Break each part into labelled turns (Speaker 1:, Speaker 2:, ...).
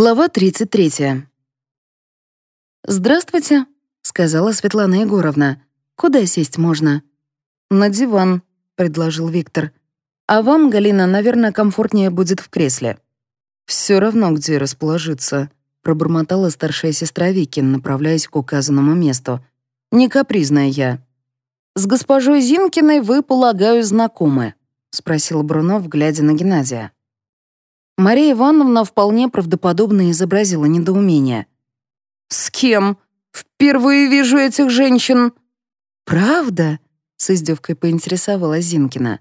Speaker 1: Глава 33. «Здравствуйте», — сказала Светлана Егоровна. «Куда сесть можно?» «На диван», — предложил Виктор. «А вам, Галина, наверное, комфортнее будет в кресле». «Все равно, где расположиться», — пробормотала старшая сестра Викин, направляясь к указанному месту. «Не капризная я». «С госпожой Зинкиной вы, полагаю, знакомы», — спросил Брунов, глядя на Геннадия. Мария Ивановна вполне правдоподобно изобразила недоумение. «С кем? Впервые вижу этих женщин». «Правда?» — с издевкой поинтересовалась Зинкина.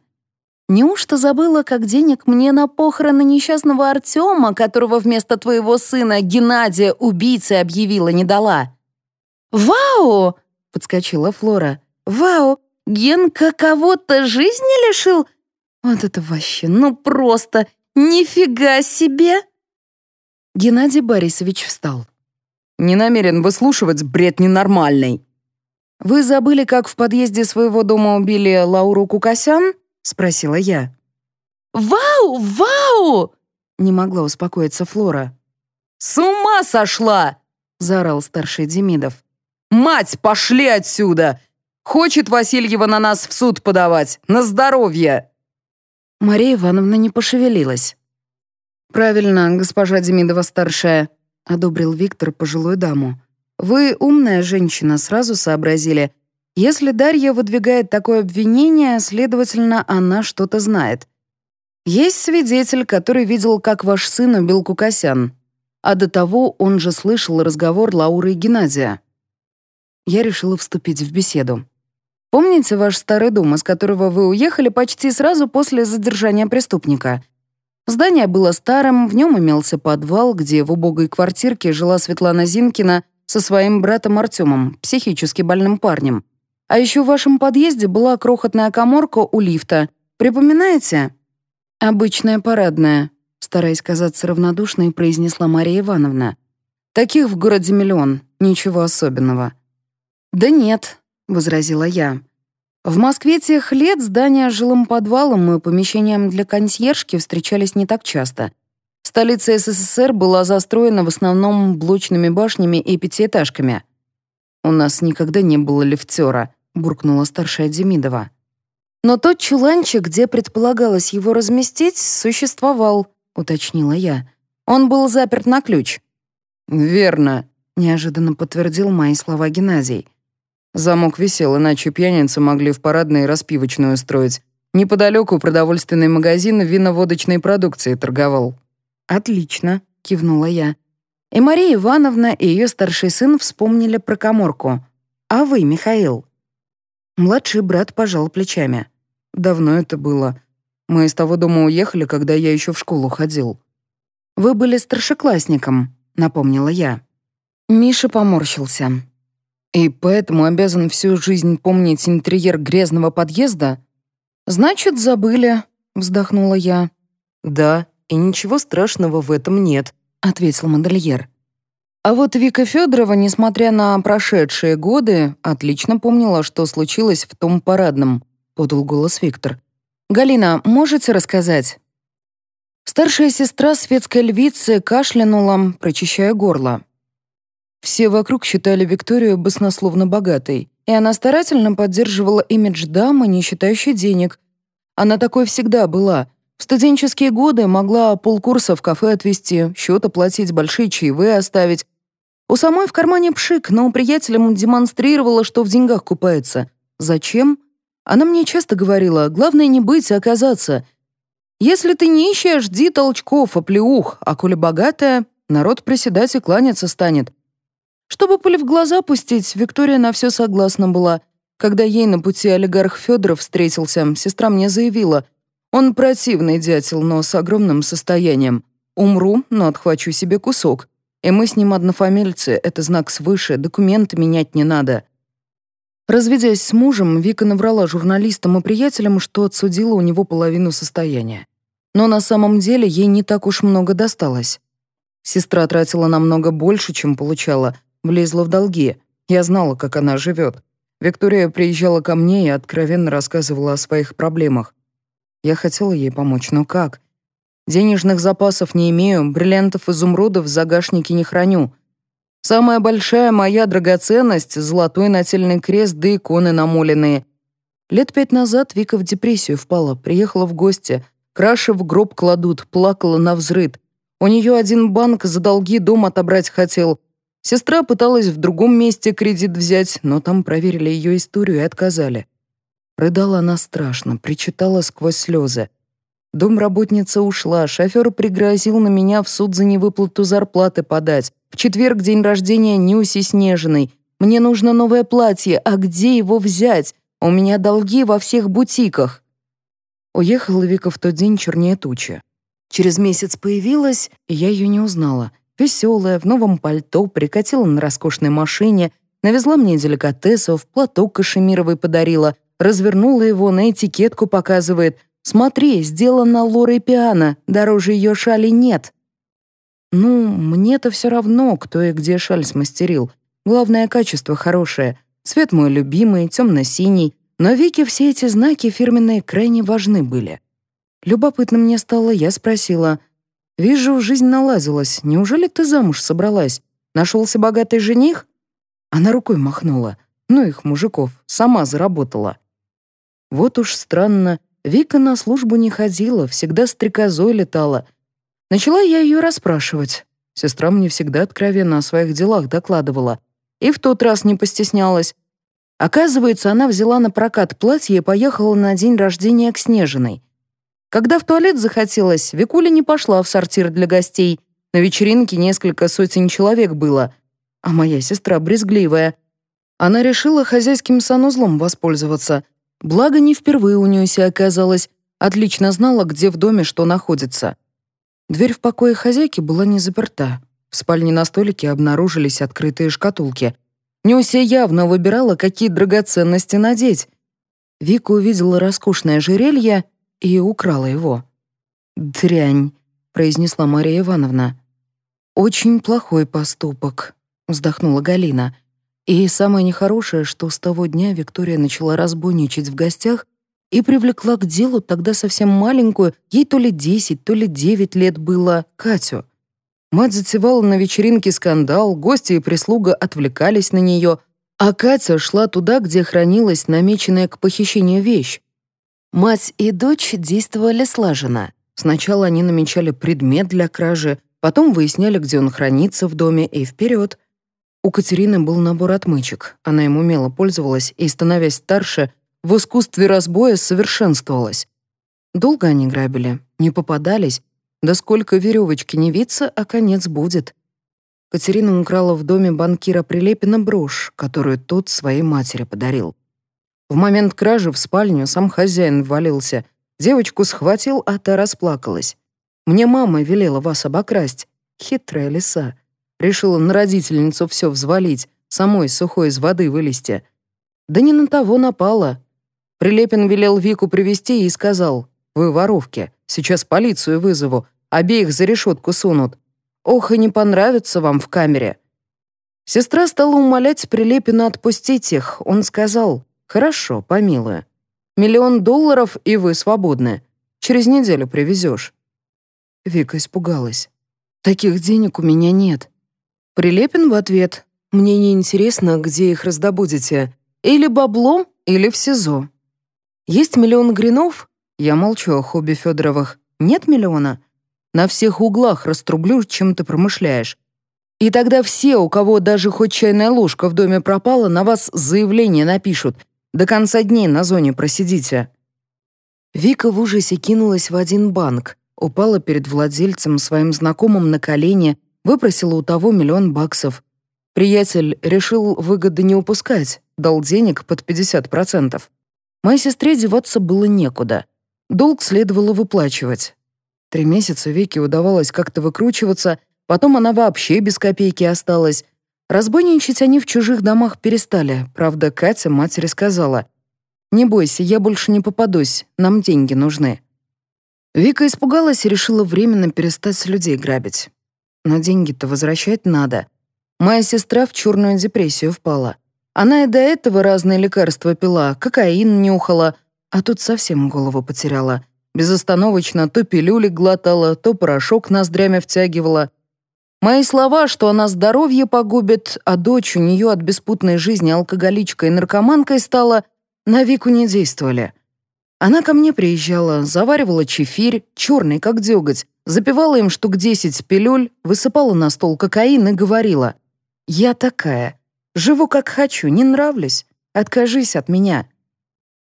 Speaker 1: «Неужто забыла, как денег мне на похороны несчастного Артема, которого вместо твоего сына Геннадия убийцей объявила, не дала?» «Вау!» — подскочила Флора. «Вау! Генка кого-то жизни лишил? Вот это вообще, ну просто «Нифига себе!» Геннадий Борисович встал. «Не намерен выслушивать бред ненормальный». «Вы забыли, как в подъезде своего дома убили Лауру Кукасян?» — спросила я. «Вау! Вау!» — не могла успокоиться Флора. «С ума сошла!» — заорал старший Демидов. «Мать, пошли отсюда! Хочет Васильева на нас в суд подавать! На здоровье!» Мария Ивановна не пошевелилась. «Правильно, госпожа Демидова-старшая», — одобрил Виктор пожилую даму. «Вы умная женщина, сразу сообразили. Если Дарья выдвигает такое обвинение, следовательно, она что-то знает. Есть свидетель, который видел, как ваш сын убил Кукасян. А до того он же слышал разговор Лауры и Геннадия». Я решила вступить в беседу. Помните ваш старый дом, из которого вы уехали почти сразу после задержания преступника? Здание было старым, в нем имелся подвал, где в убогой квартирке жила Светлана Зинкина со своим братом Артемом, психически больным парнем. А еще в вашем подъезде была крохотная коморка у лифта. Припоминаете? «Обычная парадная», — стараясь казаться равнодушной, произнесла Мария Ивановна. «Таких в городе миллион, ничего особенного». «Да нет, возразила я. В Москве тех лет здания с жилым подвалом и помещением для консьержки встречались не так часто. Столица СССР была застроена в основном блочными башнями и пятиэтажками. «У нас никогда не было лифтера», — буркнула старшая Демидова. «Но тот чуланчик, где предполагалось его разместить, существовал», — уточнила я. «Он был заперт на ключ». «Верно», — неожиданно подтвердил мои слова Геннадий. Замок висел, иначе пьяницы могли в парадной распивочную устроить. Неподалеку продовольственный магазин вино-водочной продукции торговал. «Отлично», — кивнула я. И Мария Ивановна и ее старший сын вспомнили про коморку. «А вы, Михаил?» Младший брат пожал плечами. «Давно это было. Мы из того дома уехали, когда я еще в школу ходил». «Вы были старшеклассником», — напомнила я. Миша поморщился. И поэтому обязан всю жизнь помнить интерьер грязного подъезда? Значит, забыли, вздохнула я. Да, и ничего страшного в этом нет, ответил модельер. А вот Вика Федорова, несмотря на прошедшие годы, отлично помнила, что случилось в том парадном, подал голос Виктор. Галина, можете рассказать? Старшая сестра светской львицы кашлянула, прочищая горло. Все вокруг считали Викторию баснословно богатой, и она старательно поддерживала имидж дамы, не считающей денег. Она такой всегда была. В студенческие годы могла полкурса в кафе отвезти, счет оплатить, большие чаевые оставить. У самой в кармане пшик, но приятелям демонстрировала, что в деньгах купается. Зачем? Она мне часто говорила, главное не быть, а оказаться. Если ты нищая, жди толчков, оплеух, а коли богатая, народ приседать и кланяться станет. Чтобы пыль в глаза пустить, Виктория на все согласна была. Когда ей на пути олигарх Федоров встретился, сестра мне заявила, «Он противный дятел, но с огромным состоянием. Умру, но отхвачу себе кусок. И мы с ним однофамильцы, это знак свыше, документы менять не надо». Разведясь с мужем, Вика наврала журналистам и приятелям, что отсудила у него половину состояния. Но на самом деле ей не так уж много досталось. Сестра тратила намного больше, чем получала — Влезла в долги. Я знала, как она живет. Виктория приезжала ко мне и откровенно рассказывала о своих проблемах. Я хотела ей помочь, но как? Денежных запасов не имею, бриллиантов, изумрудов в загашнике не храню. Самая большая моя драгоценность — золотой нательный крест да иконы намоленные. Лет пять назад Вика в депрессию впала, приехала в гости. Краши в гроб кладут, плакала на взрыд. У нее один банк за долги дом отобрать хотел. Сестра пыталась в другом месте кредит взять, но там проверили ее историю и отказали. Рыдала она страшно, причитала сквозь слезы. Домработница ушла, шофер пригрозил на меня в суд за невыплату зарплаты подать. В четверг день рождения Нюси Снежиной. Мне нужно новое платье, а где его взять? У меня долги во всех бутиках. Уехала Вика в тот день чернее тучи. Через месяц появилась, и я ее не узнала. Веселая, в новом пальто, прикатила на роскошной машине, навезла мне деликатесов, платок кашемировый подарила, развернула его, на этикетку показывает. «Смотри, сделано Лорой Пиано, дороже ее шали нет». Ну, мне-то все равно, кто и где шаль смастерил. Главное, качество хорошее. Цвет мой любимый, темно-синий. Но Вике все эти знаки фирменные крайне важны были. Любопытно мне стало, я спросила. «Вижу, жизнь наладилась. Неужели ты замуж собралась? Нашелся богатый жених?» Она рукой махнула. Ну их, мужиков, сама заработала. Вот уж странно. Вика на службу не ходила, всегда стрекозой летала — Начала я ее расспрашивать. Сестра мне всегда откровенно о своих делах докладывала. И в тот раз не постеснялась. Оказывается, она взяла на прокат платье и поехала на день рождения к Снежиной. Когда в туалет захотелось, Викуля не пошла в сортир для гостей. На вечеринке несколько сотен человек было. А моя сестра брезгливая. Она решила хозяйским санузлом воспользоваться. Благо, не впервые у нее себя оказалось. Отлично знала, где в доме что находится. Дверь в покое хозяйки была не заперта. В спальне на столике обнаружились открытые шкатулки. Нюся явно выбирала, какие драгоценности надеть. Вика увидела роскошное ожерелье и украла его. «Дрянь», — произнесла Мария Ивановна. «Очень плохой поступок», — вздохнула Галина. И самое нехорошее, что с того дня Виктория начала разбойничать в гостях и привлекла к делу тогда совсем маленькую, ей то ли десять, то ли девять лет было, Катю. Мать затевала на вечеринке скандал, гости и прислуга отвлекались на нее, а Катя шла туда, где хранилась намеченная к похищению вещь. Мать и дочь действовали слаженно. Сначала они намечали предмет для кражи, потом выясняли, где он хранится в доме, и вперед. У Катерины был набор отмычек. Она им умело пользовалась и, становясь старше, в искусстве разбоя совершенствовалась. Долго они грабили, не попадались, да сколько веревочки не виться, а конец будет. Катерина украла в доме банкира Прилепина брошь, которую тот своей матери подарил. В момент кражи в спальню сам хозяин ввалился, девочку схватил, а та расплакалась. «Мне мама велела вас обокрасть. Хитрая лиса. Решила на родительницу все взвалить, самой сухой из воды вылезти. Да не на того напала, Прилепин велел Вику привести и сказал, «Вы воровки, сейчас полицию вызову, обеих за решетку сунут. Ох, и не понравится вам в камере». Сестра стала умолять Прилепина отпустить их. Он сказал, «Хорошо, помилую. Миллион долларов, и вы свободны. Через неделю привезешь». Вика испугалась. «Таких денег у меня нет». Прилепин в ответ, «Мне не интересно, где их раздобудете. Или баблом, или в СИЗО». Есть миллион гринов? Я молчу о хобби Федоровых. Нет миллиона? На всех углах раструблю, чем ты промышляешь. И тогда все, у кого даже хоть чайная ложка в доме пропала, на вас заявление напишут. До конца дней на зоне просидите». Вика в ужасе кинулась в один банк, упала перед владельцем, своим знакомым на колени, выпросила у того миллион баксов. Приятель решил выгоды не упускать, дал денег под 50%. Моей сестре деваться было некуда. Долг следовало выплачивать. Три месяца Вике удавалось как-то выкручиваться, потом она вообще без копейки осталась. Разбойничать они в чужих домах перестали. Правда, Катя матери сказала, «Не бойся, я больше не попадусь, нам деньги нужны». Вика испугалась и решила временно перестать с людей грабить. Но деньги-то возвращать надо. Моя сестра в черную депрессию впала. Она и до этого разные лекарства пила, кокаин нюхала, а тут совсем голову потеряла. Безостановочно то пилюли глотала, то порошок ноздрями втягивала. Мои слова, что она здоровье погубит, а дочь у нее от беспутной жизни алкоголичкой и наркоманкой стала, на Вику не действовали. Она ко мне приезжала, заваривала чефирь, черный, как деготь, запивала им штук десять пилюль, высыпала на стол кокаин и говорила, «Я такая, живу как хочу, не нравлюсь, откажись от меня».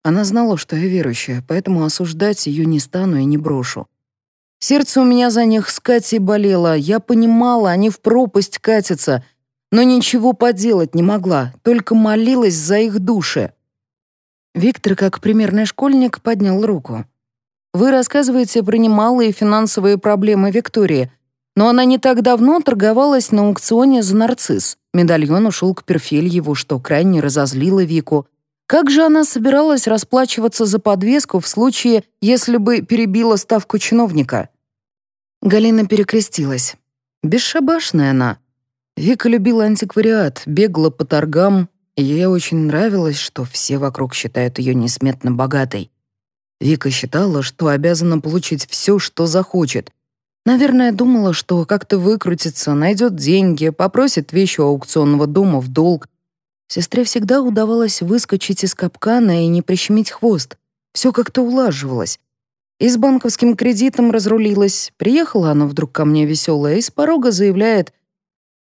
Speaker 1: Она знала, что я верующая, поэтому осуждать ее не стану и не брошу. Сердце у меня за них с Катей болело, я понимала, они в пропасть катятся, но ничего поделать не могла, только молилась за их души. Виктор, как примерный школьник, поднял руку. «Вы рассказываете про немалые финансовые проблемы Виктории, но она не так давно торговалась на аукционе за нарцисс. Медальон ушел к Перфельеву, что крайне разозлило Вику. Как же она собиралась расплачиваться за подвеску в случае, если бы перебила ставку чиновника?» Галина перекрестилась. Бесшабашная она. Вика любила антиквариат, бегала по торгам, Ей очень нравилось, что все вокруг считают ее несметно богатой. Вика считала, что обязана получить все, что захочет. Наверное, думала, что как-то выкрутится, найдет деньги, попросит вещи у аукционного дома в долг. Сестре всегда удавалось выскочить из капкана и не прищемить хвост. Все как-то улаживалось. И с банковским кредитом разрулилась. Приехала она вдруг ко мне веселая и с порога заявляет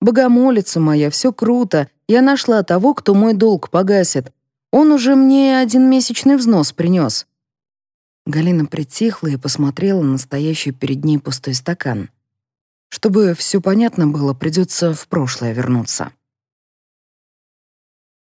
Speaker 1: «Богомолица моя, все круто, я нашла того, кто мой долг погасит. Он уже мне один месячный взнос принес». Галина притихла и посмотрела на стоящий перед ней пустой стакан. Чтобы все понятно было, придется в прошлое вернуться.